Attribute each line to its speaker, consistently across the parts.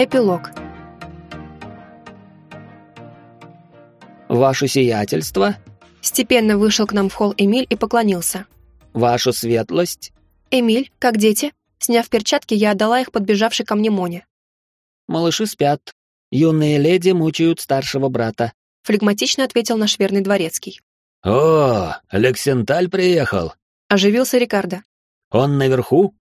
Speaker 1: Эпилог.
Speaker 2: «Ваше сиятельство?»
Speaker 1: Степенно вышел к нам в холл Эмиль и поклонился.
Speaker 2: «Вашу светлость?»
Speaker 1: «Эмиль, как дети?» Сняв перчатки, я отдала их подбежавшей ко мне Моне.
Speaker 2: «Малыши спят. Юные леди мучают старшего брата», —
Speaker 1: флегматично ответил наш верный дворецкий.
Speaker 3: «О, Лексенталь приехал!»
Speaker 1: — оживился Рикардо.
Speaker 3: «Он наверху?»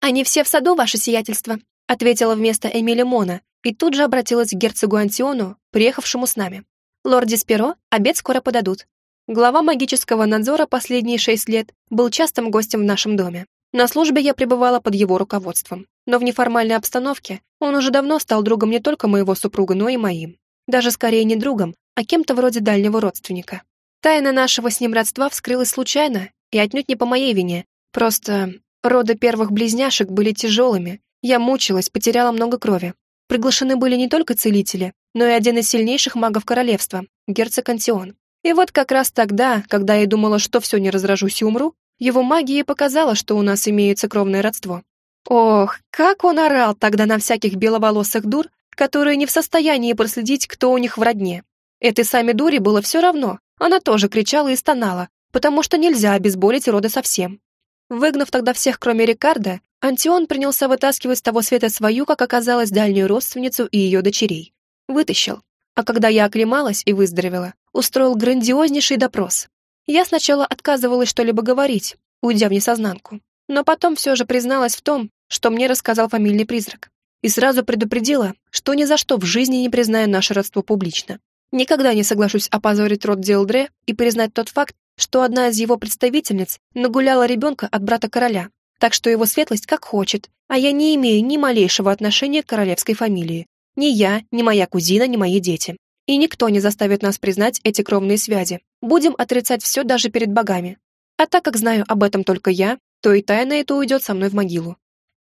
Speaker 1: «Они все в саду, ваше сиятельство», — ответила вместо Эмиля Мона и тут же обратилась к герцогу Антиону, приехавшему с нами. «Лорд Дисперо, обед скоро подадут. Глава магического надзора последние шесть лет был частым гостем в нашем доме. На службе я пребывала под его руководством, но в неформальной обстановке он уже давно стал другом не только моего супруга, но и моим. Даже скорее не другом, а кем-то вроде дальнего родственника. Тайна нашего с ним родства вскрылась случайно и отнюдь не по моей вине. Просто роды первых близняшек были тяжелыми, я мучилась, потеряла много крови. Приглашены были не только целители, но и один из сильнейших магов королевства, герцог Антион. И вот как раз тогда, когда я думала, что все не разражусь и умру, его магия показала, что у нас имеется кровное родство. Ох, как он орал тогда на всяких беловолосых дур, которые не в состоянии проследить, кто у них в родне. Этой самой дуре было все равно, она тоже кричала и стонала, потому что нельзя обезболить роды совсем. Выгнав тогда всех, кроме Рикардо, Антион принялся вытаскивать с того света свою, как оказалось, дальнюю родственницу и ее дочерей. Вытащил. А когда я оклемалась и выздоровела, устроил грандиознейший допрос. Я сначала отказывалась что-либо говорить, уйдя в несознанку, но потом все же призналась в том, что мне рассказал фамильный призрак. И сразу предупредила, что ни за что в жизни не признаю наше родство публично. Никогда не соглашусь опозорить род Диэлдре и признать тот факт, что одна из его представительниц нагуляла ребенка от брата короля, так что его светлость как хочет, а я не имею ни малейшего отношения к королевской фамилии. Ни я, ни моя кузина, ни мои дети. И никто не заставит нас признать эти кровные связи. Будем отрицать все даже перед богами. А так как знаю об этом только я, то и тайна эта уйдет со мной в могилу.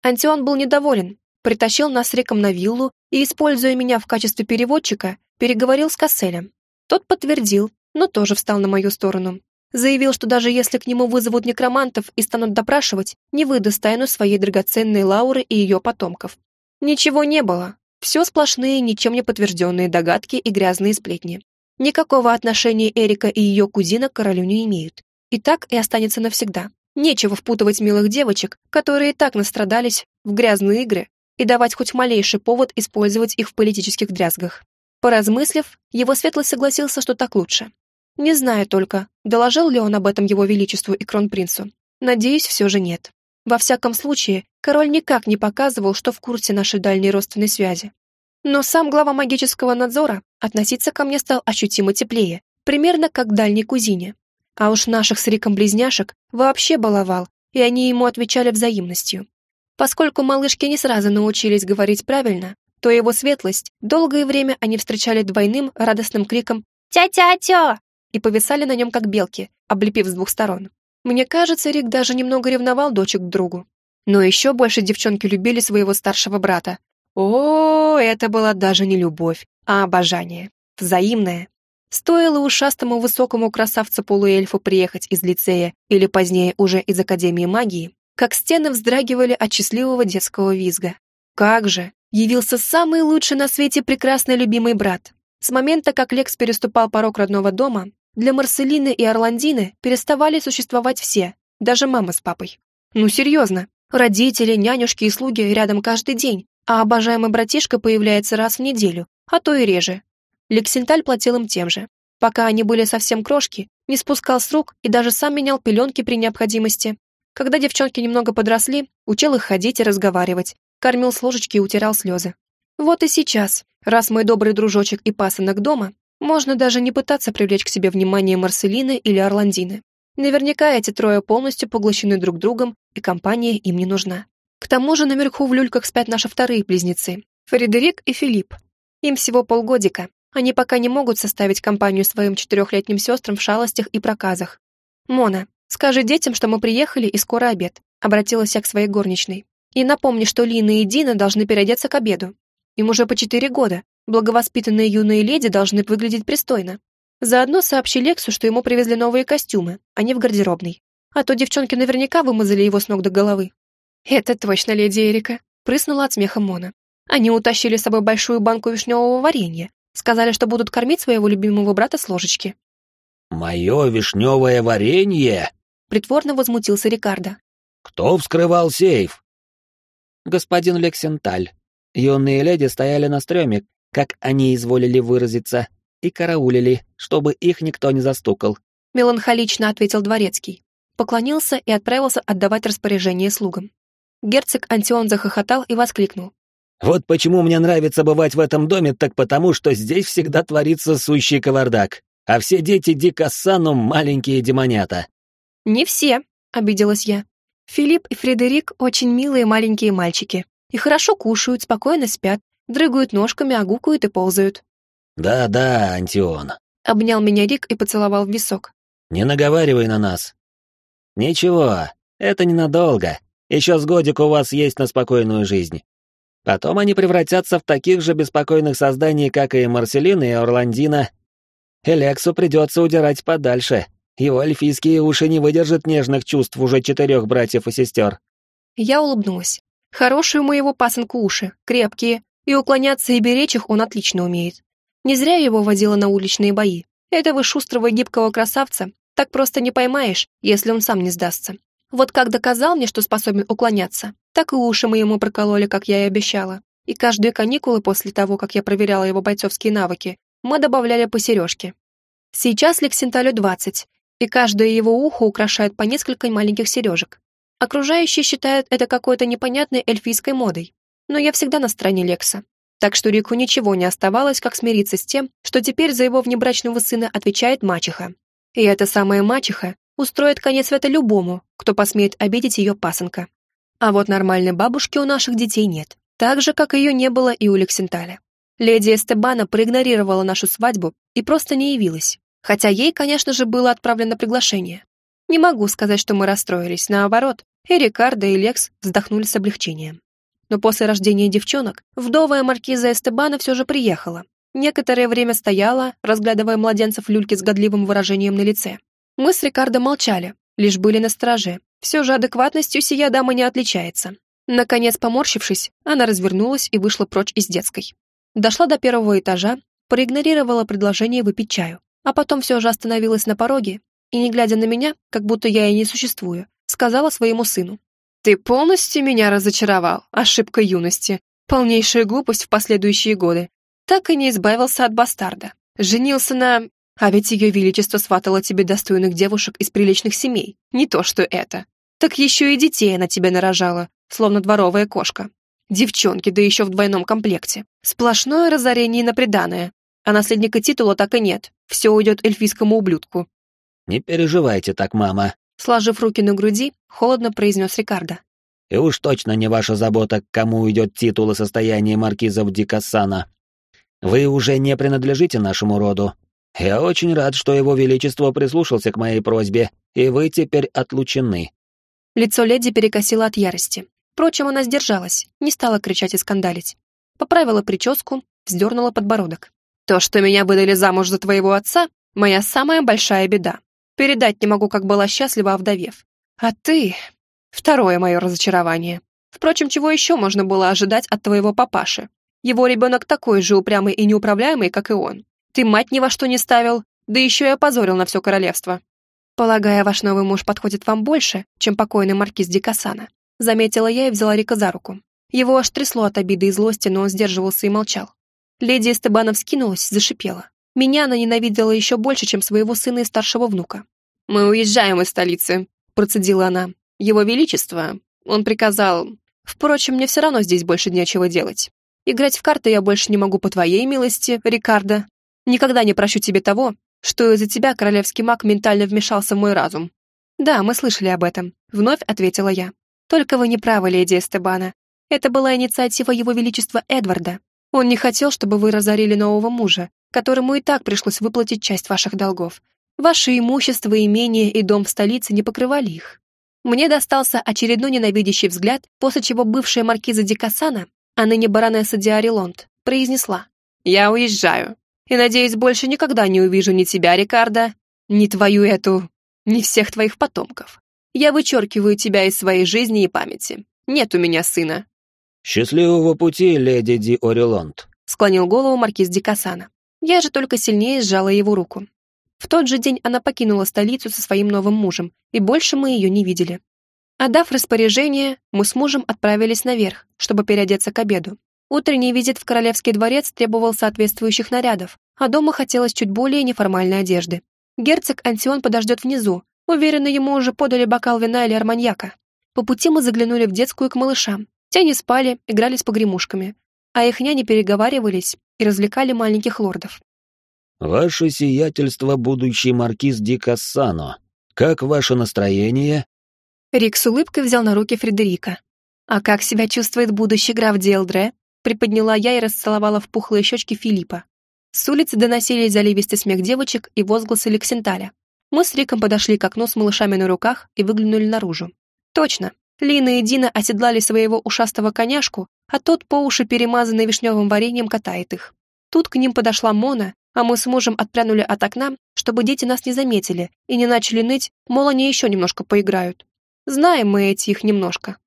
Speaker 1: Антион был недоволен, притащил нас с Риком на виллу и, используя меня в качестве переводчика, переговорил с Касселем. Тот подтвердил, но тоже встал на мою сторону. Заявил, что даже если к нему вызовут некромантов и станут допрашивать, не выдаст тайну своей драгоценной Лауры и ее потомков. Ничего не было. Все сплошные, ничем не подтвержденные догадки и грязные сплетни. Никакого отношения Эрика и ее кузина к королю не имеют. И так и останется навсегда. Нечего впутывать милых девочек, которые и так настрадались, в грязные игры, и давать хоть малейший повод использовать их в политических дрязгах. Поразмыслив, его светлость согласился, что так лучше. Не знаю только, доложил ли он об этом его величеству и кронпринцу. Надеюсь, все же нет. Во всяком случае, король никак не показывал, что в курсе нашей дальней родственной связи. Но сам глава магического надзора относиться ко мне стал ощутимо теплее, примерно как к дальней кузине. А уж наших с Риком близняшек вообще баловал, и они ему отвечали взаимностью. Поскольку малышки не сразу научились говорить правильно, то его светлость долгое время они встречали двойным радостным криком «Тя-тя-тя!» И повисали на нем как белки, облепив с двух сторон. Мне кажется, Рик даже немного ревновал дочек к другу. Но еще больше девчонки любили своего старшего брата. О, это была даже не любовь, а обожание. Взаимное. Стоило ушастому высокому красавцу-полуэльфу приехать из лицея или позднее уже из Академии магии, как стены вздрагивали от счастливого детского визга. Как же! Явился самый лучший на свете прекрасный любимый брат. С момента, как Лекс переступал порог родного дома, для Марселины и Орландины переставали существовать все, даже мама с папой. Ну серьезно, родители, нянюшки и слуги рядом каждый день, а обожаемый братишка появляется раз в неделю, а то и реже. Лексенталь платил им тем же. Пока они были совсем крошки, не спускал с рук и даже сам менял пеленки при необходимости. Когда девчонки немного подросли, учил их ходить и разговаривать, кормил с ложечки и утирал слезы. Вот и сейчас, раз мой добрый дружочек и пасынок дома, можно даже не пытаться привлечь к себе внимание Марселины или Орландины. Наверняка эти трое полностью поглощены друг другом, и компания им не нужна. К тому же наверху в люльках спят наши вторые близнецы, Фредерик и Филипп. Им всего полгодика. Они пока не могут составить компанию своим четырехлетним сестрам в шалостях и проказах. «Мона, скажи детям, что мы приехали и скоро обед», обратилась я к своей горничной. «И напомни, что Лина и Дина должны переодеться к обеду. Им уже по четыре года, Благовоспитанные юные леди должны выглядеть пристойно. Заодно сообщи Лексу, что ему привезли новые костюмы, а не в гардеробной. А то девчонки наверняка вымазали его с ног до головы. «Это точно леди Эрика», — прыснула от смеха Мона. Они утащили с собой большую банку вишневого варенья, сказали, что будут кормить своего любимого брата с ложечки.
Speaker 3: «Мое вишневое варенье?»
Speaker 1: — притворно возмутился Рикардо.
Speaker 3: «Кто вскрывал сейф?»
Speaker 2: «Господин Лексенталь. Юные леди стояли на стреме, как они изволили выразиться, и караулили, чтобы их никто не застукал», —
Speaker 1: меланхолично ответил дворецкий. Поклонился и отправился отдавать распоряжение слугам. Герцог Антион захохотал и воскликнул.
Speaker 3: «Вот почему мне нравится бывать в этом доме, так потому, что здесь всегда творится сущий кавардак а все дети Дикассану маленькие демонята».
Speaker 1: «Не все», — обиделась я. «Филипп и Фредерик очень милые маленькие мальчики. И хорошо кушают, спокойно спят, дрыгают ножками, огукают и ползают».
Speaker 3: «Да-да, Антион», —
Speaker 1: обнял меня Рик и поцеловал в висок.
Speaker 3: «Не наговаривай на нас».
Speaker 2: «Ничего, это ненадолго. Еще с годик у вас есть на спокойную жизнь. Потом они превратятся в таких же беспокойных созданий, как и Марселина и Орландина, Элексу придется удирать подальше. Его эльфийские уши не выдержат нежных чувств уже четырех братьев и сестер.
Speaker 1: Я улыбнулась. Хорошие у моего пасынку уши, крепкие, и уклоняться и беречь их он отлично умеет. Не зря его водила на уличные бои. Этого шустрого гибкого красавца так просто не поймаешь, если он сам не сдастся. Вот как доказал мне, что способен уклоняться, так и уши мы ему прокололи, как я и обещала. И каждые каникулы после того, как я проверяла его бойцовские навыки, мы добавляли по сережке. Сейчас Лексенталю 20, и каждое его ухо украшает по несколько маленьких сережек. Окружающие считают это какой-то непонятной эльфийской модой, но я всегда на стороне Лекса. Так что Рику ничего не оставалось, как смириться с тем, что теперь за его внебрачного сына отвечает мачеха. И эта самая мачеха устроит конец света любому, кто посмеет обидеть ее пасынка. А вот нормальной бабушки у наших детей нет, так же, как ее не было и у Лексенталя. Леди Эстебана проигнорировала нашу свадьбу и просто не явилась, хотя ей, конечно же, было отправлено приглашение. Не могу сказать, что мы расстроились, наоборот, и Рикардо, и Лекс вздохнули с облегчением. Но после рождения девчонок вдовая маркиза Эстебана все же приехала. Некоторое время стояла, разглядывая младенцев люльки с годливым выражением на лице. Мы с Рикардо молчали, лишь были на страже. Все же адекватностью сия дама не отличается. Наконец, поморщившись, она развернулась и вышла прочь из детской. Дошла до первого этажа, проигнорировала предложение выпить чаю, а потом все же остановилась на пороге и, не глядя на меня, как будто я и не существую, сказала своему сыну. «Ты полностью меня разочаровал, ошибка юности, полнейшая глупость в последующие годы. Так и не избавился от бастарда. Женился на... А ведь ее величество сватало тебе достойных девушек из приличных семей, не то что это. Так еще и детей она тебе нарожала, словно дворовая кошка. Девчонки, да еще в двойном комплекте. Сплошное разорение на приданое. А наследника титула так и нет. Все уйдет эльфийскому ублюдку.
Speaker 2: «Не переживайте так, мама», —
Speaker 1: сложив руки на груди, холодно произнес Рикардо.
Speaker 2: «И уж точно не ваша забота, к кому уйдет титул и состояние маркизов Дикассана. Вы уже не принадлежите нашему роду. Я очень рад, что его величество прислушался к моей просьбе, и вы теперь отлучены».
Speaker 1: Лицо леди перекосило от ярости. Впрочем, она сдержалась, не стала кричать и скандалить. Поправила прическу, вздернула подбородок. «То, что меня выдали замуж за твоего отца, моя самая большая беда. Передать не могу, как была счастлива, овдовев. А ты... Второе мое разочарование. Впрочем, чего еще можно было ожидать от твоего папаши? Его ребенок такой же упрямый и неуправляемый, как и он. Ты мать ни во что не ставил, да еще и опозорил на все королевство. Полагаю, ваш новый муж подходит вам больше, чем покойный маркиз Дикасана заметила я и взяла Рика за руку. Его аж трясло от обиды и злости, но он сдерживался и молчал. Леди Эстебана вскинулась, зашипела. Меня она ненавидела еще больше, чем своего сына и старшего внука. «Мы уезжаем из столицы», — процедила она. «Его Величество...» Он приказал... «Впрочем, мне все равно здесь больше нечего делать. Играть в карты я больше не могу по твоей милости, Рикардо. Никогда не прощу тебе того, что из-за тебя королевский маг ментально вмешался в мой разум». «Да, мы слышали об этом», — вновь ответила я. Только вы не правы, леди Эстебана. Это была инициатива его величества Эдварда. Он не хотел, чтобы вы разорили нового мужа, которому и так пришлось выплатить часть ваших долгов. Ваше имущество, имение и дом в столице не покрывали их. Мне достался очередной ненавидящий взгляд, после чего бывшая маркиза Дикасана, а ныне баронесса Диарилонт, произнесла «Я уезжаю, и, надеюсь, больше никогда не увижу ни тебя, Рикардо, ни твою эту, ни всех твоих потомков». Я вычеркиваю тебя из своей жизни и памяти. Нет у меня сына».
Speaker 3: «Счастливого пути, леди Ди Орелонд», —
Speaker 1: склонил голову маркиз Дикасана. Я же только сильнее сжала его руку. В тот же день она покинула столицу со своим новым мужем, и больше мы ее не видели. Отдав распоряжение, мы с мужем отправились наверх, чтобы переодеться к обеду. Утренний визит в Королевский дворец требовал соответствующих нарядов, а дома хотелось чуть более неформальной одежды. Герцог Антион подождет внизу, уверенно ему уже подали бокал вина или арманьяка. По пути мы заглянули в детскую к малышам. Те не спали, играли с погремушками, а их няни переговаривались и развлекали маленьких лордов.
Speaker 3: «Ваше сиятельство, будущий маркиз Ди Кассано, как ваше настроение?»
Speaker 1: Рик с улыбкой взял на руки Фредерика. «А как себя чувствует будущий граф Диэлдре?» Приподняла я и расцеловала в пухлые щечки Филиппа. С улицы доносились заливистый смех девочек и возгласы Лексенталя. Мы с Риком подошли к окну с малышами на руках и выглянули наружу. Точно, Лина и Дина оседлали своего ушастого коняшку, а тот по уши перемазанный вишневым вареньем катает их. Тут к ним подошла Мона, а мы с мужем отпрянули от окна, чтобы дети нас не заметили и не начали ныть, мол, они еще немножко поиграют. Знаем мы эти их немножко.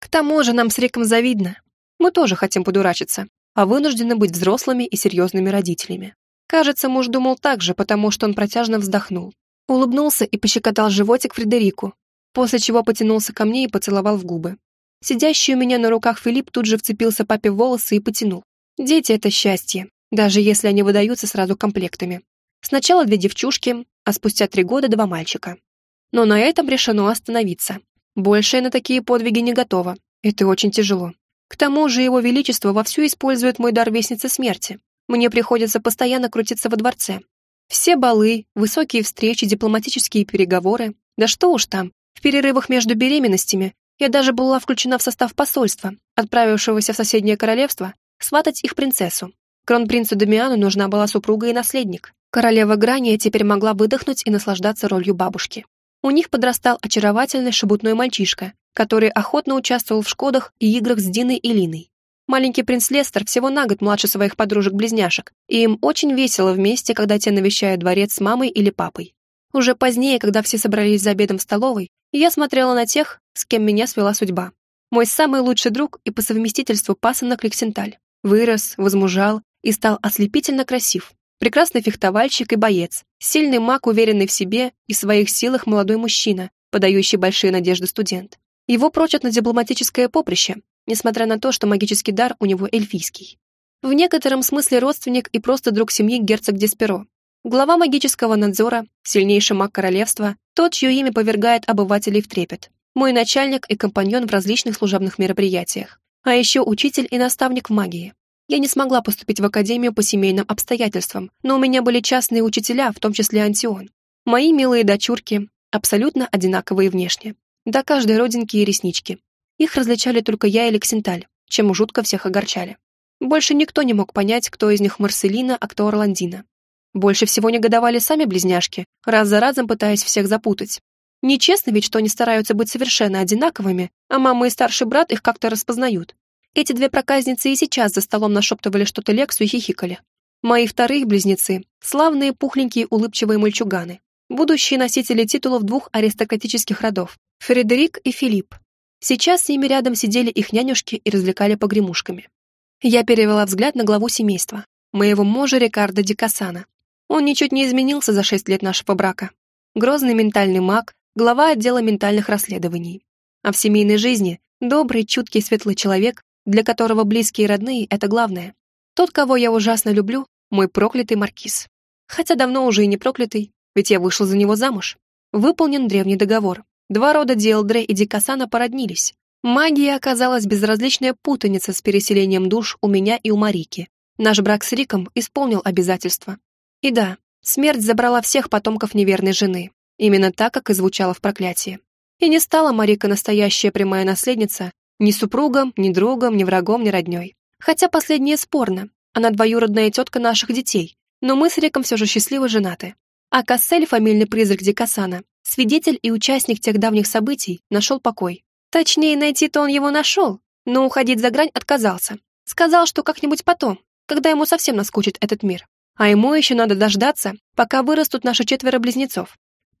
Speaker 1: К тому же нам с Риком завидно. Мы тоже хотим подурачиться, а вынуждены быть взрослыми и серьезными родителями. Кажется, муж думал так же, потому что он протяжно вздохнул. Улыбнулся и пощекотал животик Фредерику, после чего потянулся ко мне и поцеловал в губы. Сидящий у меня на руках Филипп тут же вцепился папе в волосы и потянул. Дети — это счастье, даже если они выдаются сразу комплектами. Сначала две девчушки, а спустя три года два мальчика. Но на этом решено остановиться. Больше я на такие подвиги не готова. Это очень тяжело. К тому же его величество вовсю использует мой дар вестницы смерти. Мне приходится постоянно крутиться во дворце. Все балы, высокие встречи, дипломатические переговоры. Да что уж там, в перерывах между беременностями я даже была включена в состав посольства, отправившегося в соседнее королевство, сватать их принцессу. Кронпринцу Дамиану нужна была супруга и наследник. Королева Грания теперь могла выдохнуть и наслаждаться ролью бабушки. У них подрастал очаровательный шебутной мальчишка, который охотно участвовал в шкодах и играх с Диной и Линой. Маленький принц Лестер всего на год младше своих подружек-близняшек, и им очень весело вместе, когда те навещают дворец с мамой или папой. Уже позднее, когда все собрались за обедом в столовой, я смотрела на тех, с кем меня свела судьба. Мой самый лучший друг и по совместительству пасынок Лексенталь. Вырос, возмужал и стал ослепительно красив. Прекрасный фехтовальщик и боец, сильный маг, уверенный в себе и в своих силах молодой мужчина, подающий большие надежды студент. Его прочат на дипломатическое поприще, несмотря на то, что магический дар у него эльфийский. В некотором смысле родственник и просто друг семьи герцог Десперо. Глава магического надзора, сильнейший маг королевства, тот, чье имя повергает обывателей в трепет. Мой начальник и компаньон в различных служебных мероприятиях. А еще учитель и наставник в магии. Я не смогла поступить в академию по семейным обстоятельствам, но у меня были частные учителя, в том числе Антион. Мои милые дочурки, абсолютно одинаковые внешне. До каждой родинки и реснички. Их различали только я и Лексенталь, чем жутко всех огорчали. Больше никто не мог понять, кто из них Марселина, а кто Орландина. Больше всего негодовали сами близняшки, раз за разом пытаясь всех запутать. Нечестно ведь, что они стараются быть совершенно одинаковыми, а мама и старший брат их как-то распознают. Эти две проказницы и сейчас за столом нашептывали что-то Лексу и хихикали. Мои вторые близнецы — славные пухленькие улыбчивые мальчуганы, будущие носители титулов двух аристократических родов — Фредерик и Филипп. Сейчас с ними рядом сидели их нянюшки и развлекали погремушками. Я перевела взгляд на главу семейства, моего мужа Рикардо Дикасана. Он ничуть не изменился за шесть лет нашего брака. Грозный ментальный маг, глава отдела ментальных расследований. А в семейной жизни добрый, чуткий, светлый человек, для которого близкие и родные — это главное. Тот, кого я ужасно люблю, мой проклятый маркиз. Хотя давно уже и не проклятый, ведь я вышел за него замуж. Выполнен древний договор. Два рода Диэлдре и Дикасана породнились. Магия оказалась безразличная путаница с переселением душ у меня и у Марики. Наш брак с Риком исполнил обязательства. И да, смерть забрала всех потомков неверной жены. Именно так, как и звучало в проклятии. И не стала Марика настоящая прямая наследница, ни супругом, ни другом, ни врагом, ни родней. Хотя последнее спорно. Она двоюродная тетка наших детей. Но мы с Риком все же счастливо женаты. А Кассель, фамильный призрак Дикасана, свидетель и участник тех давних событий, нашел покой. Точнее, найти-то он его нашел, но уходить за грань отказался. Сказал, что как-нибудь потом, когда ему совсем наскучит этот мир. А ему еще надо дождаться, пока вырастут наши четверо близнецов.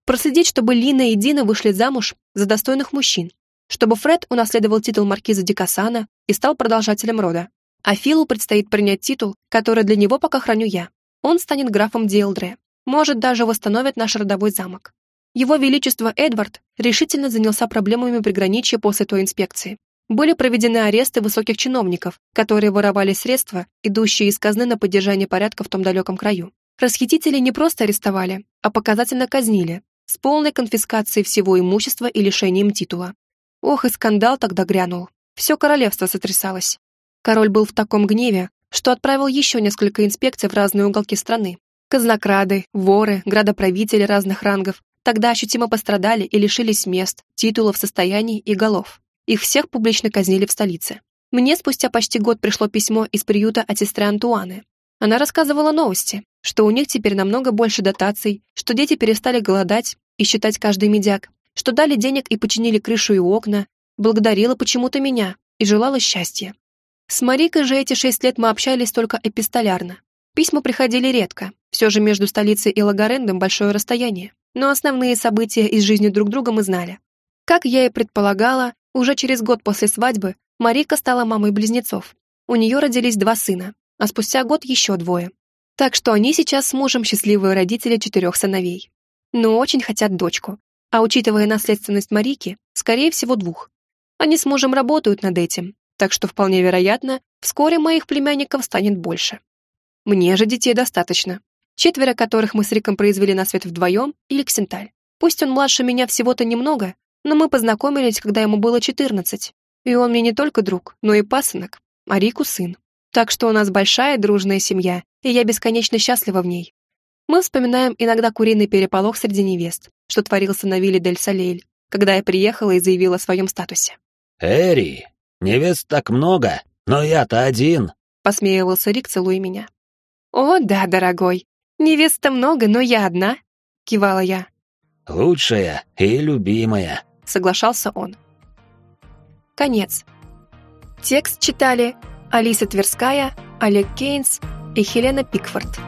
Speaker 1: Проследить, чтобы Лина и Дина вышли замуж за достойных мужчин, чтобы Фред унаследовал титул маркиза Дикасана и стал продолжателем рода. А Филу предстоит принять титул, который для него пока храню я. Он станет графом Диэлдре, может даже восстановит наш родовой замок. Его Величество Эдвард решительно занялся проблемами приграничья после той инспекции. Были проведены аресты высоких чиновников, которые воровали средства, идущие из казны на поддержание порядка в том далеком краю. Расхитители не просто арестовали, а показательно казнили, с полной конфискацией всего имущества и лишением титула. Ох, и скандал тогда грянул. Все королевство сотрясалось. Король был в таком гневе, что отправил еще несколько инспекций в разные уголки страны. Казнокрады, воры, градоправители разных рангов тогда ощутимо пострадали и лишились мест, титулов, состояний и голов. Их всех публично казнили в столице. Мне спустя почти год пришло письмо из приюта от сестры Антуаны. Она рассказывала новости, что у них теперь намного больше дотаций, что дети перестали голодать и считать каждый медяк, что дали денег и починили крышу и окна, благодарила почему-то меня и желала счастья. С Марикой же эти шесть лет мы общались только эпистолярно. Письма приходили редко, все же между столицей и Лагарендом большое расстояние, но основные события из жизни друг друга мы знали. Как я и предполагала, уже через год после свадьбы Марика стала мамой близнецов. У нее родились два сына, а спустя год еще двое. Так что они сейчас с мужем счастливые родители четырех сыновей. Но очень хотят дочку. А учитывая наследственность Марики, скорее всего двух. Они с мужем работают над этим, так что вполне вероятно, вскоре моих племянников станет больше. Мне же детей достаточно, четверо которых мы с Риком произвели на свет вдвоем или Ксенталь. Пусть он младше меня всего-то немного, но мы познакомились, когда ему было 14. И он мне не только друг, но и пасынок, а Рику сын. Так что у нас большая дружная семья, и я бесконечно счастлива в ней. Мы вспоминаем иногда куриный переполох среди невест, что творился на вилле Дель Салейль, когда я приехала и заявила о своем статусе.
Speaker 3: «Эри, невест так много, но я-то один», —
Speaker 1: посмеивался Рик, целуя меня. «О, да, дорогой, невест-то много, но я одна», — кивала я.
Speaker 3: «Лучшая и любимая»,
Speaker 1: соглашался он. Конец. Текст читали Алиса Тверская, Олег Кейнс и Хелена Пикфорд.